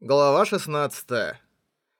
Глава 16.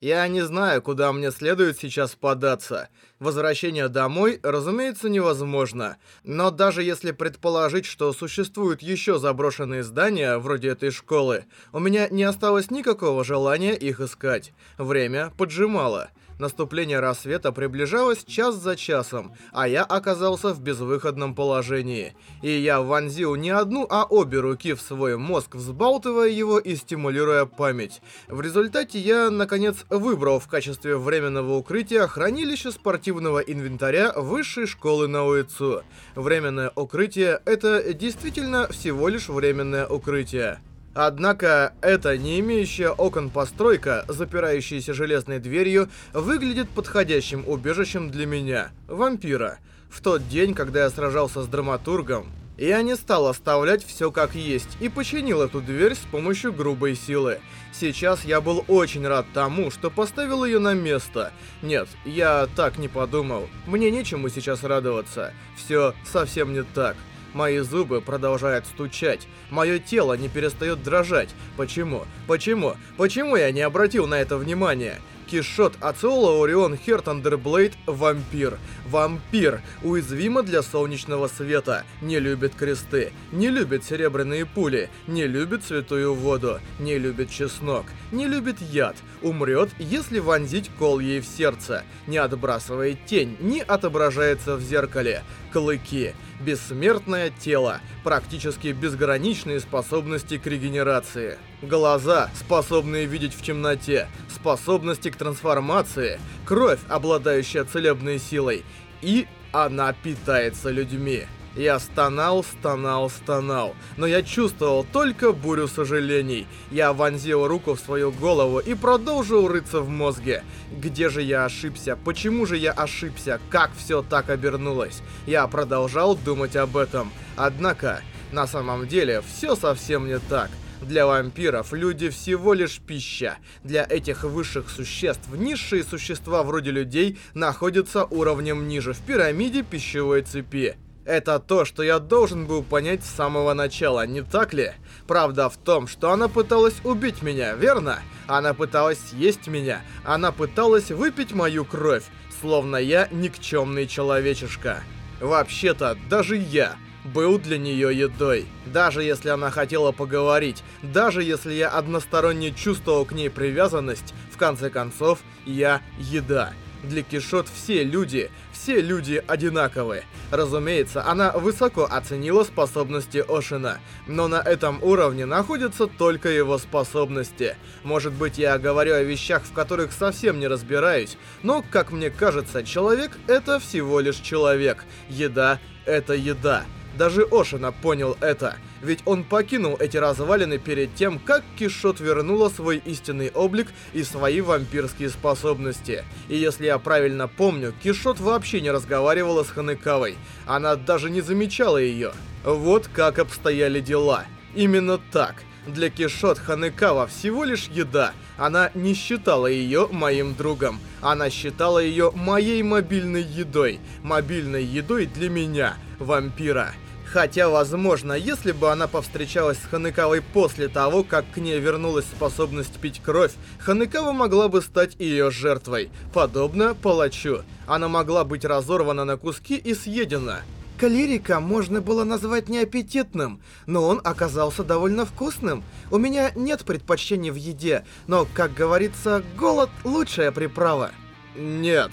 Я не знаю, куда мне следует сейчас податься. Возвращение домой, разумеется, невозможно. Но даже если предположить, что существуют еще заброшенные здания, вроде этой школы, у меня не осталось никакого желания их искать. Время поджимало. Наступление рассвета приближалось час за часом, а я оказался в безвыходном положении. И я вонзил не одну, а обе руки в свой мозг, взбалтывая его и стимулируя память. В результате я, наконец, выбрал в качестве временного укрытия хранилище спортивного инвентаря высшей школы на Уэцу. Временное укрытие — это действительно всего лишь временное укрытие. Однако, эта не имеющая окон постройка, запирающаяся железной дверью, выглядит подходящим убежищем для меня, вампира. В тот день, когда я сражался с драматургом, я не стал оставлять все как есть и починил эту дверь с помощью грубой силы. Сейчас я был очень рад тому, что поставил ее на место. Нет, я так не подумал. Мне нечему сейчас радоваться. Все совсем не так. Мои зубы продолжают стучать. Мое тело не перестает дрожать. Почему? Почему? Почему я не обратил на это внимания? Кишот Ациола Орион Хер Тандерблейд – вампир. Вампир. Уязвима для солнечного света. Не любит кресты. Не любит серебряные пули. Не любит святую воду. Не любит чеснок. Не любит яд. Умрет, если вонзить кол ей в сердце. Не отбрасывает тень, не отображается в зеркале. Клыки. Бессмертное тело. Практически безграничные способности к регенерации. Глаза, способные видеть в темноте. Способности к трансформации. Кровь, обладающая целебной силой. И она питается людьми. Я стонал, стонал, стонал, но я чувствовал только бурю сожалений. Я вонзил руку в свою голову и продолжил рыться в мозге. Где же я ошибся? Почему же я ошибся? Как все так обернулось? Я продолжал думать об этом. Однако, на самом деле, все совсем не так. Для вампиров люди всего лишь пища. Для этих высших существ низшие существа вроде людей находятся уровнем ниже в пирамиде пищевой цепи. Это то, что я должен был понять с самого начала, не так ли? Правда в том, что она пыталась убить меня, верно? Она пыталась съесть меня. Она пыталась выпить мою кровь, словно я никчемный человечишка. Вообще-то, даже я был для нее едой. Даже если она хотела поговорить, даже если я односторонне чувствовал к ней привязанность, в конце концов, я еда. Для Кишот все люди, все люди одинаковы. Разумеется, она высоко оценила способности Ошина, но на этом уровне находятся только его способности. Может быть, я говорю о вещах, в которых совсем не разбираюсь, но, как мне кажется, человек — это всего лишь человек. Еда — это еда. Даже Ошина понял это, ведь он покинул эти развалины перед тем, как Кишот вернула свой истинный облик и свои вампирские способности. И если я правильно помню, Кишот вообще не разговаривала с Ханекавой. Она даже не замечала ее. Вот как обстояли дела. Именно так. Для Кишот Ханекава всего лишь еда. Она не считала ее моим другом. Она считала ее моей мобильной едой. Мобильной едой для меня, вампира. Хотя, возможно, если бы она повстречалась с Ханекавой после того, как к ней вернулась способность пить кровь, Ханекава могла бы стать ее жертвой, подобно палачу. Она могла быть разорвана на куски и съедена. Калерика можно было назвать неаппетитным, но он оказался довольно вкусным. У меня нет предпочтений в еде, но, как говорится, голод – лучшая приправа. Нет.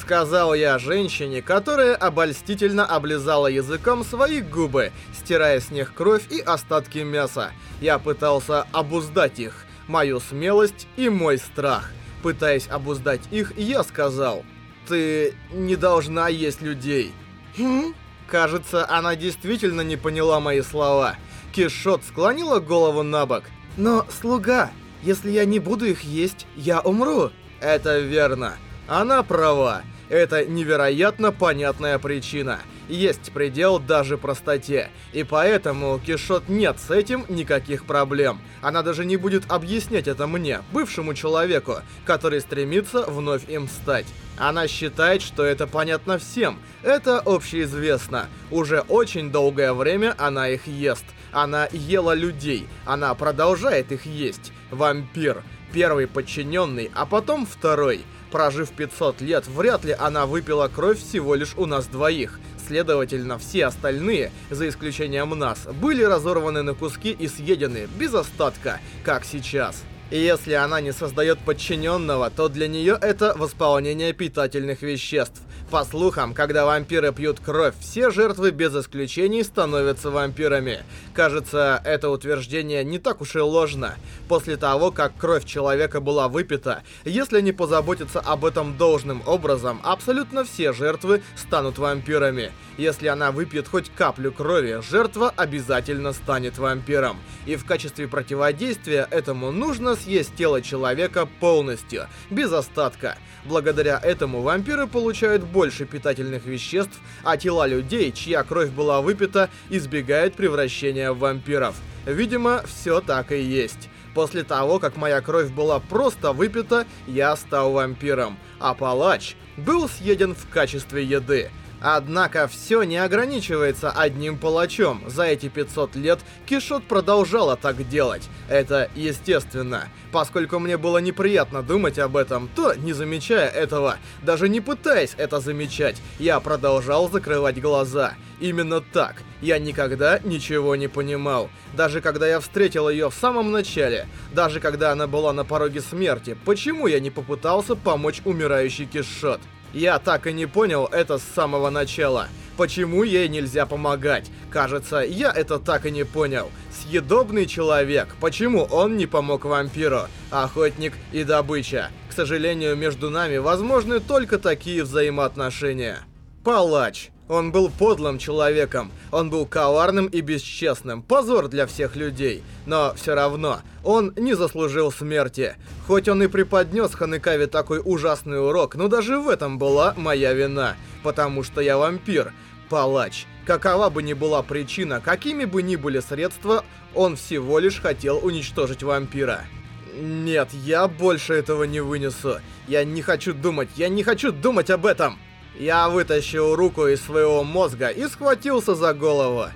Сказал я женщине, которая обольстительно облизала языком свои губы, стирая с них кровь и остатки мяса. Я пытался обуздать их, мою смелость и мой страх. Пытаясь обуздать их, я сказал, «Ты не должна есть людей». «Хм?» Кажется, она действительно не поняла мои слова. Кишот склонила голову на бок. «Но, слуга, если я не буду их есть, я умру». «Это верно. Она права. Это невероятно понятная причина. Есть предел даже простоте. И поэтому у Кишот нет с этим никаких проблем. Она даже не будет объяснять это мне, бывшему человеку, который стремится вновь им стать. Она считает, что это понятно всем. Это общеизвестно. Уже очень долгое время она их ест. Она ела людей. Она продолжает их есть. Вампир. Первый подчиненный, а потом второй. Прожив 500 лет, вряд ли она выпила кровь всего лишь у нас двоих. Следовательно, все остальные, за исключением нас, были разорваны на куски и съедены, без остатка, как сейчас. И если она не создает подчиненного, то для нее это восполнение питательных веществ. По слухам, когда вампиры пьют кровь, все жертвы без исключений становятся вампирами. Кажется, это утверждение не так уж и ложно. После того, как кровь человека была выпита, если не позаботиться об этом должным образом, абсолютно все жертвы станут вампирами. Если она выпьет хоть каплю крови, жертва обязательно станет вампиром. И в качестве противодействия этому нужно съесть тело человека полностью, без остатка. Благодаря этому вампиры получают больше питательных веществ, а тела людей, чья кровь была выпита, избегают превращения в вампиров. Видимо, все так и есть. После того, как моя кровь была просто выпита, я стал вампиром, а палач был съеден в качестве еды. Однако все не ограничивается одним палачом. За эти 500 лет Кишот продолжала так делать. Это естественно. Поскольку мне было неприятно думать об этом, то, не замечая этого, даже не пытаясь это замечать, я продолжал закрывать глаза. Именно так. Я никогда ничего не понимал. Даже когда я встретил ее в самом начале, даже когда она была на пороге смерти, почему я не попытался помочь умирающей Кишот? Я так и не понял это с самого начала. Почему ей нельзя помогать? Кажется, я это так и не понял. Съедобный человек. Почему он не помог вампиру? Охотник и добыча. К сожалению, между нами возможны только такие взаимоотношения. Палач. Он был подлым человеком, он был коварным и бесчестным, позор для всех людей. Но все равно, он не заслужил смерти. Хоть он и преподнес Ханекаве такой ужасный урок, но даже в этом была моя вина. Потому что я вампир, палач. Какова бы ни была причина, какими бы ни были средства, он всего лишь хотел уничтожить вампира. Нет, я больше этого не вынесу. Я не хочу думать, я не хочу думать об этом. Я вытащил руку из своего мозга и схватился за голову.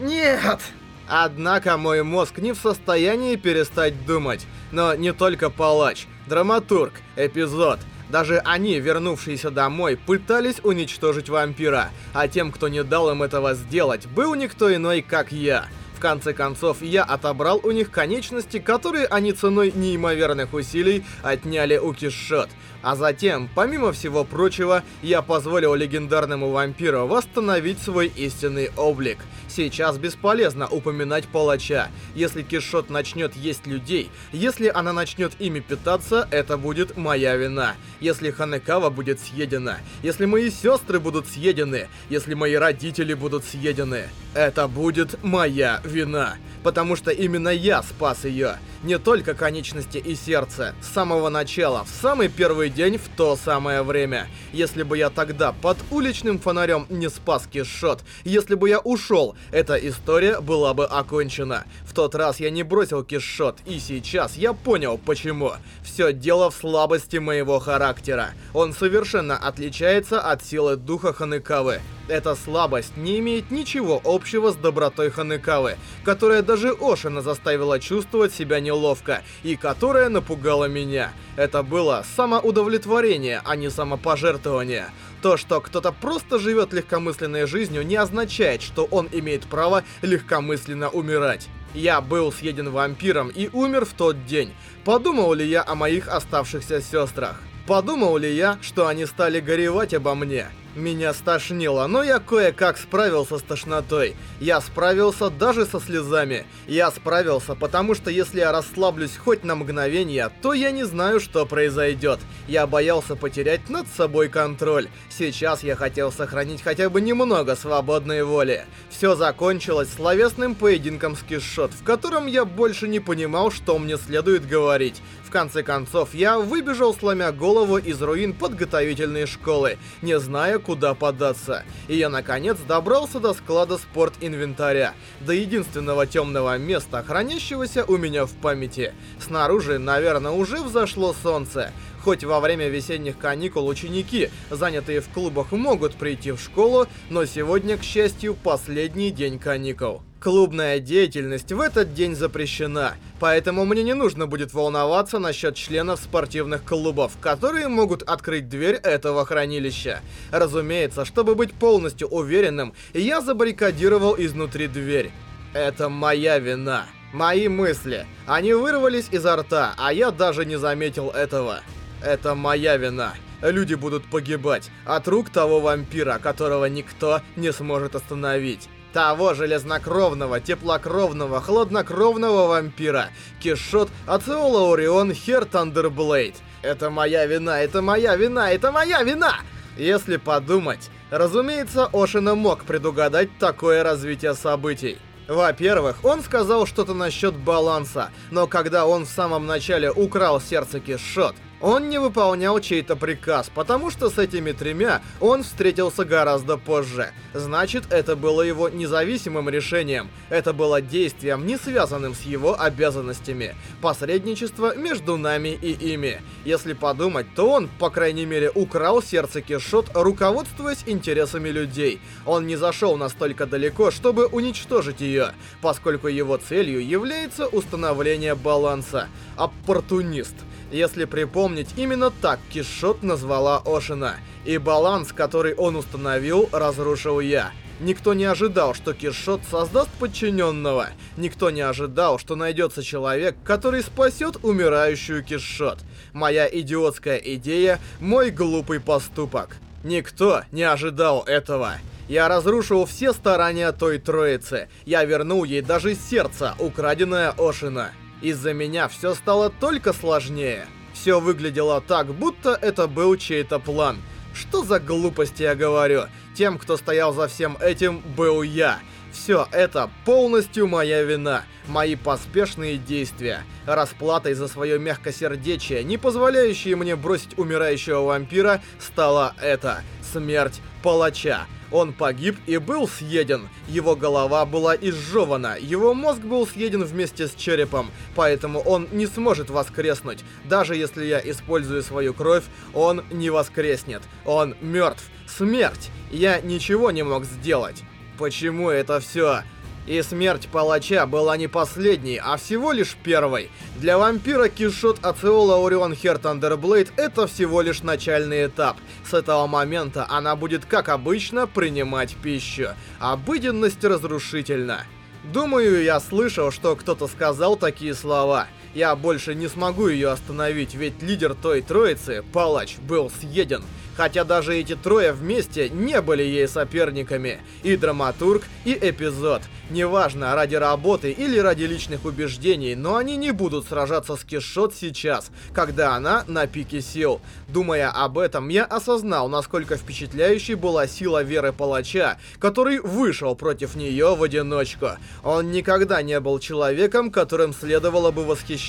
Нет! Однако мой мозг не в состоянии перестать думать. Но не только палач, драматург, эпизод. Даже они, вернувшиеся домой, пытались уничтожить вампира. А тем, кто не дал им этого сделать, был никто иной, как я. В конце концов, я отобрал у них конечности, которые они ценой неимоверных усилий отняли у Кишот. А затем, помимо всего прочего, я позволил легендарному вампиру восстановить свой истинный облик. Сейчас бесполезно упоминать палача. Если Кишот начнет есть людей, если она начнет ими питаться, это будет моя вина. Если Ханекава будет съедена, если мои сестры будут съедены, если мои родители будут съедены, это будет моя вина. Потому что именно я спас ее. Не только конечности и сердце. С самого начала, в самый первый день, в то самое время. Если бы я тогда под уличным фонарем не спас Кишот, если бы я ушел, эта история была бы окончена. В тот раз я не бросил Кишот, и сейчас я понял, почему. Все дело в слабости моего характера. Он совершенно отличается от силы духа Ханекавы. Эта слабость не имеет ничего общего с добротой Ханекавы, которая даже Ошина заставила чувствовать себя неловко, и которая напугала меня. Это было самоудовлетворение, а не самопожертвование. То, что кто-то просто живет легкомысленной жизнью, не означает, что он имеет право легкомысленно умирать. Я был съеден вампиром и умер в тот день. Подумал ли я о моих оставшихся сестрах? Подумал ли я, что они стали горевать обо мне? Меня стошнило, но я кое-как справился с тошнотой. Я справился даже со слезами. Я справился, потому что если я расслаблюсь хоть на мгновение, то я не знаю, что произойдет. Я боялся потерять над собой контроль. Сейчас я хотел сохранить хотя бы немного свободной воли. Все закончилось словесным поединком с Кишот, в котором я больше не понимал, что мне следует говорить. В конце концов, я выбежал, сломя голову из руин подготовительной школы, не зная, куда податься. И я наконец добрался до склада спорт-инвентаря, до единственного темного места, хранящегося у меня в памяти. Снаружи, наверное, уже взошло солнце. Хоть во время весенних каникул ученики, занятые в клубах, могут прийти в школу, но сегодня, к счастью, последний день каникул. Клубная деятельность в этот день запрещена, поэтому мне не нужно будет волноваться насчет членов спортивных клубов, которые могут открыть дверь этого хранилища. Разумеется, чтобы быть полностью уверенным, я забаррикадировал изнутри дверь. Это моя вина. Мои мысли. Они вырвались изо рта, а я даже не заметил этого. Это моя вина. Люди будут погибать от рук того вампира, которого никто не сможет остановить. Того железнокровного, теплокровного, хладнокровного вампира. Кишот Ацеола Орион Хер Тандерблейд. Это моя вина, это моя вина, это моя вина! Если подумать, разумеется, Ошина мог предугадать такое развитие событий. Во-первых, он сказал что-то насчет баланса, но когда он в самом начале украл сердце Кишот, он не выполнял чей-то приказ, потому что с этими тремя он встретился гораздо позже. Значит, это было его независимым решением. Это было действием, не связанным с его обязанностями. Посредничество между нами и ими. Если подумать, то он, по крайней мере, украл сердце Кишот, руководствуясь интересами людей. Он не зашел настолько далеко, чтобы уничтожить ее, поскольку его целью является установление баланса. Оппортунист. Если припомнить, именно так Кишот назвала Ошина. И баланс, который он установил, разрушил я. Никто не ожидал, что Кишот создаст подчиненного. Никто не ожидал, что найдется человек, который спасет умирающую Кишот. Моя идиотская идея, мой глупый поступок. Никто не ожидал этого. Я разрушил все старания той троицы. Я вернул ей даже сердце, украденное Ошина. Из-за меня все стало только сложнее. Все выглядело так, будто это был чей-то план. Что за глупости я говорю? Тем, кто стоял за всем этим, был я. Все это полностью моя вина, мои поспешные действия. Расплатой за свое мягкосердечие, не позволяющее мне бросить умирающего вампира, стала это — смерть палача. Он погиб и был съеден. Его голова была изжевана, его мозг был съеден вместе с черепом, поэтому он не сможет воскреснуть. Даже если я использую свою кровь, он не воскреснет. Он мертв. Смерть. Я ничего не мог сделать. Почему это все? И смерть палача была не последней, а всего лишь первой. Для вампира Кишот Ацеола Орион Хер Тандерблейд это всего лишь начальный этап. С этого момента она будет, как обычно, принимать пищу. Обыденность разрушительна. Думаю, я слышал, что кто-то сказал такие слова. Я больше не смогу ее остановить, ведь лидер той троицы, палач, был съеден. Хотя даже эти трое вместе не были ей соперниками. И драматург, и эпизод. Неважно, ради работы или ради личных убеждений, но они не будут сражаться с Кишот сейчас, когда она на пике сил. Думая об этом, я осознал, насколько впечатляющей была сила веры палача, который вышел против нее в одиночку. Он никогда не был человеком, которым следовало бы восхищаться.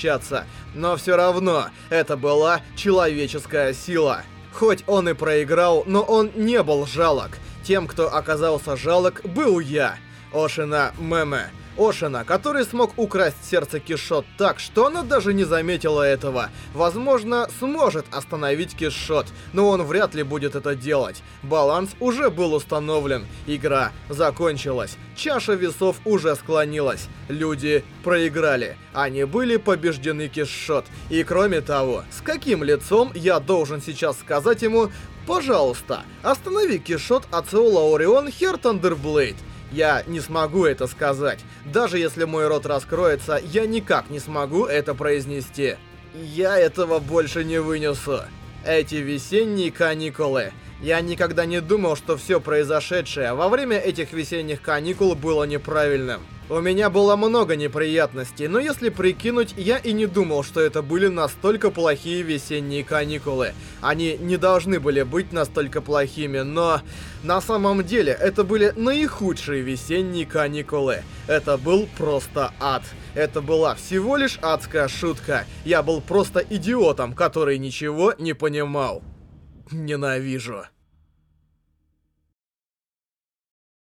Но все равно, это была человеческая сила. Хоть он и проиграл, но он не был жалок. Тем, кто оказался жалок, был я. Ошина Меме. Ошина, который смог украсть сердце Кишот так, что она даже не заметила этого. Возможно, сможет остановить Кишот, но он вряд ли будет это делать. Баланс уже был установлен. Игра закончилась. Чаша весов уже склонилась. Люди проиграли. Они были побеждены Кишот. И кроме того, с каким лицом я должен сейчас сказать ему «Пожалуйста, останови Кишот Ацеола Орион Хер Тандерблейд». Я не смогу это сказать. Даже если мой рот раскроется, я никак не смогу это произнести. Я этого больше не вынесу. Эти весенние каникулы. Я никогда не думал, что все произошедшее во время этих весенних каникул было неправильным. У меня было много неприятностей, но если прикинуть, я и не думал, что это были настолько плохие весенние каникулы. Они не должны были быть настолько плохими, но... На самом деле, это были наихудшие весенние каникулы. Это был просто ад. Это была всего лишь адская шутка. Я был просто идиотом, который ничего не понимал. Ненавижу.